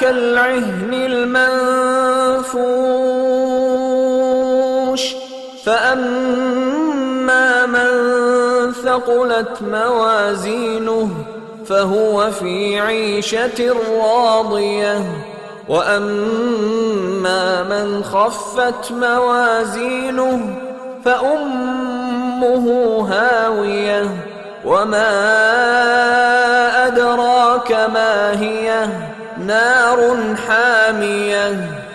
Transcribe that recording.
كالعهن المنفوش فأما من ثقلت موازينه فهو في عيشة راضية. وأما من خفت موازينه فأمه هاوية. وما أدراك ما هي؟ نار حامية.